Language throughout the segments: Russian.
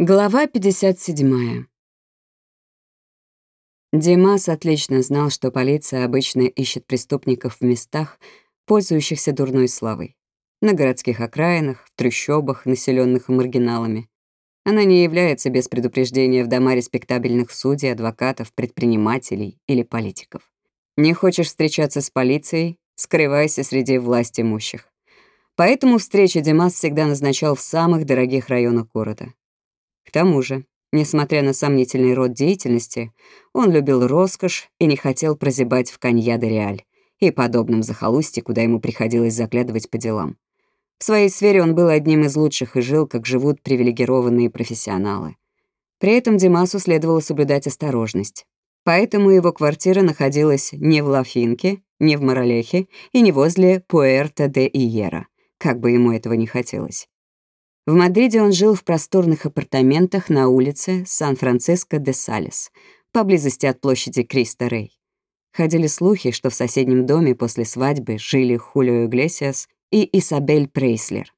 Глава 57. Димас отлично знал, что полиция обычно ищет преступников в местах, пользующихся дурной славой. На городских окраинах, в трущобах, населенных маргиналами. Она не является без предупреждения в дома респектабельных судей, адвокатов, предпринимателей или политиков. Не хочешь встречаться с полицией — скрывайся среди власть имущих. Поэтому встречи Димас всегда назначал в самых дорогих районах города. К тому же, несмотря на сомнительный род деятельности, он любил роскошь и не хотел прозябать в Канья-де-Реаль и подобном захолустье, куда ему приходилось заглядывать по делам. В своей сфере он был одним из лучших и жил, как живут привилегированные профессионалы. При этом Димасу следовало соблюдать осторожность. Поэтому его квартира находилась не в Лафинке, не в Моралехе и не возле Пуэрто-де-Иера, как бы ему этого не хотелось. В Мадриде он жил в просторных апартаментах на улице Сан-Франциско-де-Салес, поблизости от площади Криста-Рей. Ходили слухи, что в соседнем доме после свадьбы жили Хулио Иглесиас и Исабель Прейслер.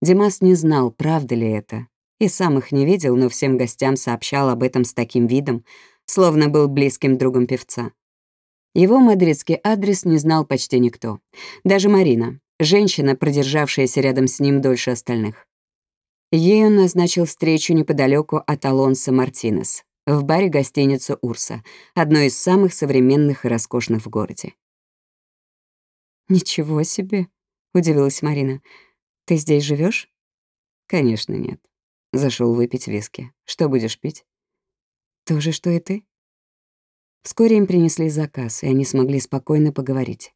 Димас не знал, правда ли это, и сам их не видел, но всем гостям сообщал об этом с таким видом, словно был близким другом певца. Его мадридский адрес не знал почти никто. Даже Марина, женщина, продержавшаяся рядом с ним дольше остальных. Ей он назначил встречу неподалеку от Алонса Мартинес, в баре гостиницы «Урса», одной из самых современных и роскошных в городе. «Ничего себе!» — удивилась Марина. «Ты здесь живешь? «Конечно нет. Зашел выпить виски. Что будешь пить?» «То же, что и ты?» Вскоре им принесли заказ, и они смогли спокойно поговорить.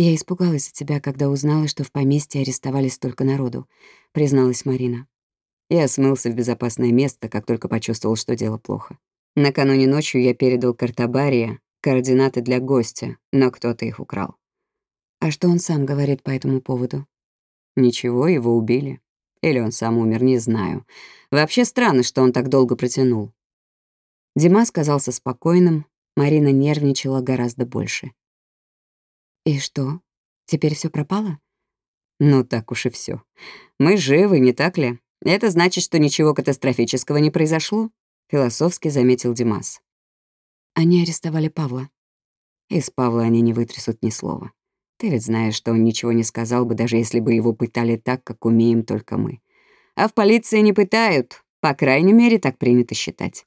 «Я испугалась за тебя, когда узнала, что в поместье арестовали столько народу», — призналась Марина. Я смылся в безопасное место, как только почувствовал, что дело плохо. Накануне ночью я передал Картабария координаты для гостя, но кто-то их украл. А что он сам говорит по этому поводу? Ничего, его убили. Или он сам умер, не знаю. Вообще странно, что он так долго протянул. Димас казался спокойным, Марина нервничала гораздо больше. «И что, теперь все пропало?» «Ну так уж и все. Мы живы, не так ли? Это значит, что ничего катастрофического не произошло», — философски заметил Димас. «Они арестовали Павла». Из Павла они не вытрясут ни слова. Ты ведь знаешь, что он ничего не сказал бы, даже если бы его пытали так, как умеем только мы. А в полиции не пытают, по крайней мере, так принято считать.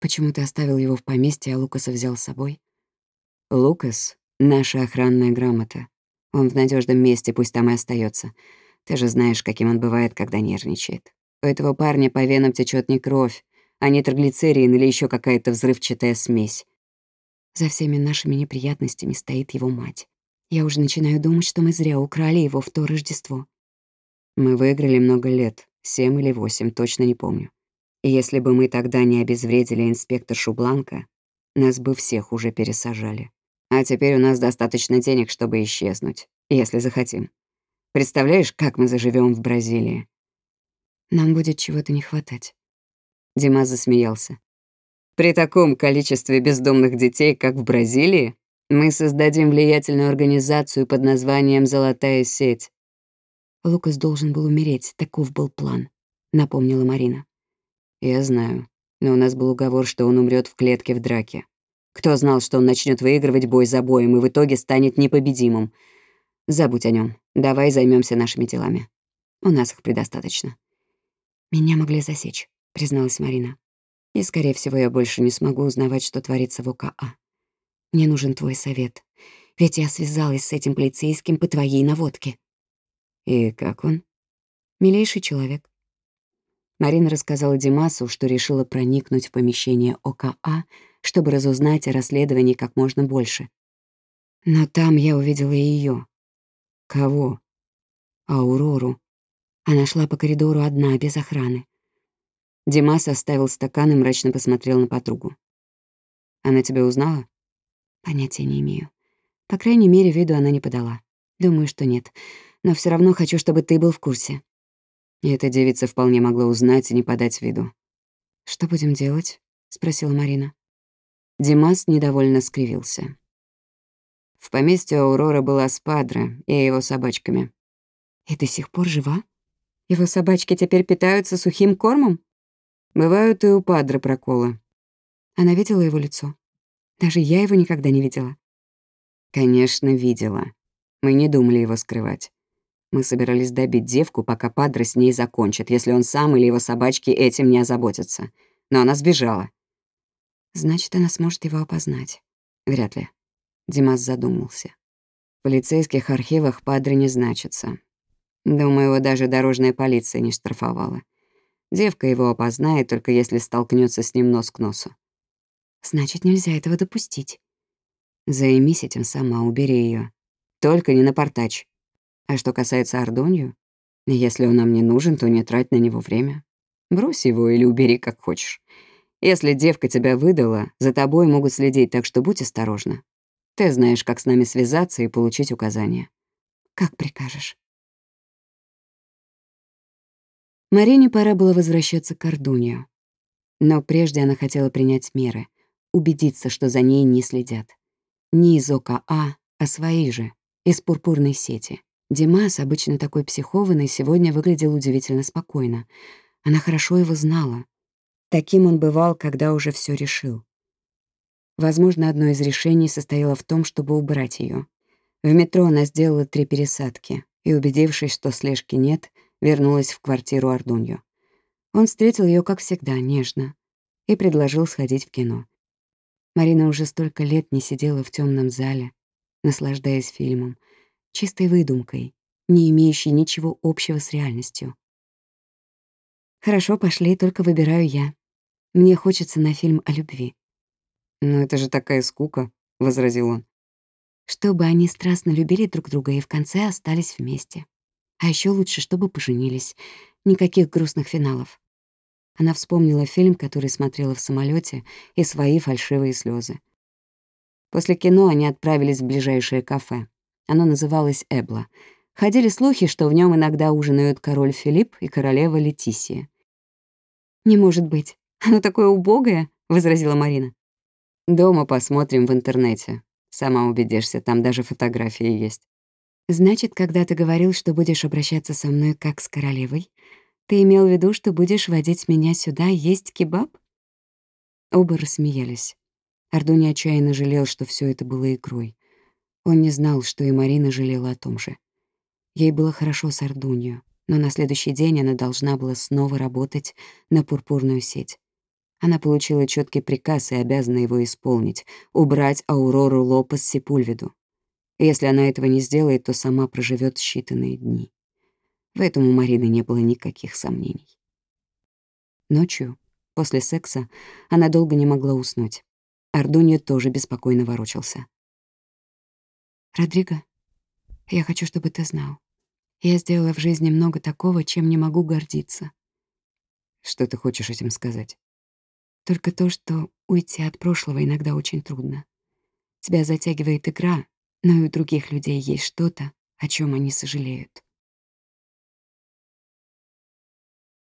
Почему ты оставил его в поместье, а Лукаса взял с собой? Лукас Наша охранная грамота. Он в надежном месте, пусть там и остается. Ты же знаешь, каким он бывает, когда нервничает. У этого парня по венам течет не кровь, а нитроглицерин или еще какая-то взрывчатая смесь. За всеми нашими неприятностями стоит его мать. Я уже начинаю думать, что мы зря украли его в то Рождество. Мы выиграли много лет, семь или восемь, точно не помню. И если бы мы тогда не обезвредили инспекторшу Бланка, нас бы всех уже пересажали. А теперь у нас достаточно денег, чтобы исчезнуть, если захотим. Представляешь, как мы заживем в Бразилии? Нам будет чего-то не хватать. Дима засмеялся. При таком количестве бездомных детей, как в Бразилии, мы создадим влиятельную организацию под названием «Золотая сеть». Лукас должен был умереть, таков был план, напомнила Марина. Я знаю, но у нас был уговор, что он умрет в клетке в драке. Кто знал, что он начнет выигрывать бой за боем и в итоге станет непобедимым? Забудь о нем. Давай займемся нашими делами. У нас их предостаточно. Меня могли засечь, призналась Марина. И, скорее всего, я больше не смогу узнавать, что творится в ОКА. Мне нужен твой совет. Ведь я связалась с этим полицейским по твоей наводке. И как он? Милейший человек. Марина рассказала Димасу, что решила проникнуть в помещение ОКА, чтобы разузнать о расследовании как можно больше. Но там я увидела ее. Кого? Аурору. Она шла по коридору одна, без охраны. Димас оставил стакан и мрачно посмотрел на подругу. «Она тебя узнала?» «Понятия не имею. По крайней мере, виду она не подала. Думаю, что нет. Но все равно хочу, чтобы ты был в курсе». Эта девица вполне могла узнать и не подать виду. «Что будем делать?» — спросила Марина. Димас недовольно скривился. В поместье Аурора была Спадра и его собачками. «И до сих пор жива?» Его собачки теперь питаются сухим кормом? Бывают и у падры проколы. Она видела его лицо. Даже я его никогда не видела. Конечно, видела. Мы не думали его скрывать. Мы собирались добить девку, пока падра с ней закончит, если он сам или его собачки этим не озаботятся. Но она сбежала. Значит, она сможет его опознать. Вряд ли. Димас задумался. В полицейских архивах падре не значится. Думаю, его даже дорожная полиция не штрафовала. Девка его опознает, только если столкнется с ним нос к носу. Значит, нельзя этого допустить. Займись этим сама, убери ее. Только не напортачь. А что касается Ардонью, если он нам не нужен, то не трать на него время. Брось его или убери, как хочешь. Если девка тебя выдала, за тобой могут следить, так что будь осторожна. Ты знаешь, как с нами связаться и получить указания. Как прикажешь. Марине пора было возвращаться к Ардунью. Но прежде она хотела принять меры, убедиться, что за ней не следят. Не из ОКА, а свои же, из пурпурной сети. Димас, обычно такой психованный, сегодня выглядел удивительно спокойно. Она хорошо его знала. Таким он бывал, когда уже все решил. Возможно, одно из решений состояло в том, чтобы убрать ее. В метро она сделала три пересадки и, убедившись, что слежки нет, вернулась в квартиру Ардунью. Он встретил ее, как всегда, нежно и предложил сходить в кино. Марина уже столько лет не сидела в темном зале, наслаждаясь фильмом, чистой выдумкой, не имеющей ничего общего с реальностью. «Хорошо, пошли, только выбираю я. Мне хочется на фильм о любви». «Но это же такая скука», — возразил он. «Чтобы они страстно любили друг друга и в конце остались вместе. А еще лучше, чтобы поженились. Никаких грустных финалов. Она вспомнила фильм, который смотрела в самолете, и свои фальшивые слезы. После кино они отправились в ближайшее кафе. Оно называлось «Эбла». Ходили слухи, что в нем иногда ужинают король Филипп и королева Летисия. «Не может быть. Оно такое убогое», — возразила Марина. «Дома посмотрим в интернете. Сама убедишься, там даже фотографии есть». «Значит, когда ты говорил, что будешь обращаться со мной как с королевой, ты имел в виду, что будешь водить меня сюда есть кебаб?» Оба рассмеялись. Ардуни отчаянно жалел, что все это было игрой. Он не знал, что и Марина жалела о том же. Ей было хорошо с Ардунью, но на следующий день она должна была снова работать на пурпурную сеть. Она получила четкий приказ и обязана его исполнить — убрать Аурору Лопес Сепульвиду. Если она этого не сделает, то сама проживет считанные дни. В этом у Марины не было никаких сомнений. Ночью, после секса, она долго не могла уснуть. Ардунья тоже беспокойно ворочался. «Родриго, я хочу, чтобы ты знал. Я сделала в жизни много такого, чем не могу гордиться». «Что ты хочешь этим сказать?» «Только то, что уйти от прошлого иногда очень трудно. Тебя затягивает игра, но и у других людей есть что-то, о чем они сожалеют.